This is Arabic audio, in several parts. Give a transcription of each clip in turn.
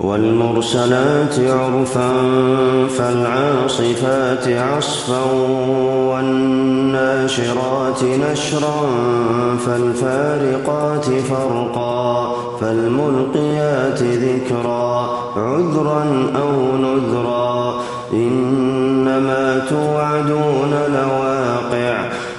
والمرسلات عرفا فالعاصفات عصفا والناشرات نشرا فالفارقات فرقا فالملقيات ذكرا عذرا أو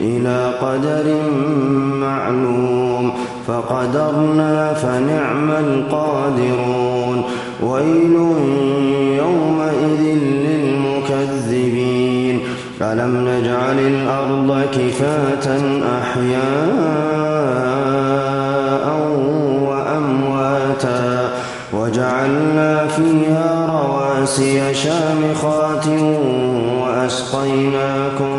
إلى قدر معلوم فقدرنا فنعم القادرون. ويل يومئذ للمكذبين. ألم نجعل الأرض كفاة أحياء وأمواتا وجعلنا فيها رواسي شامخات وأسقيناكم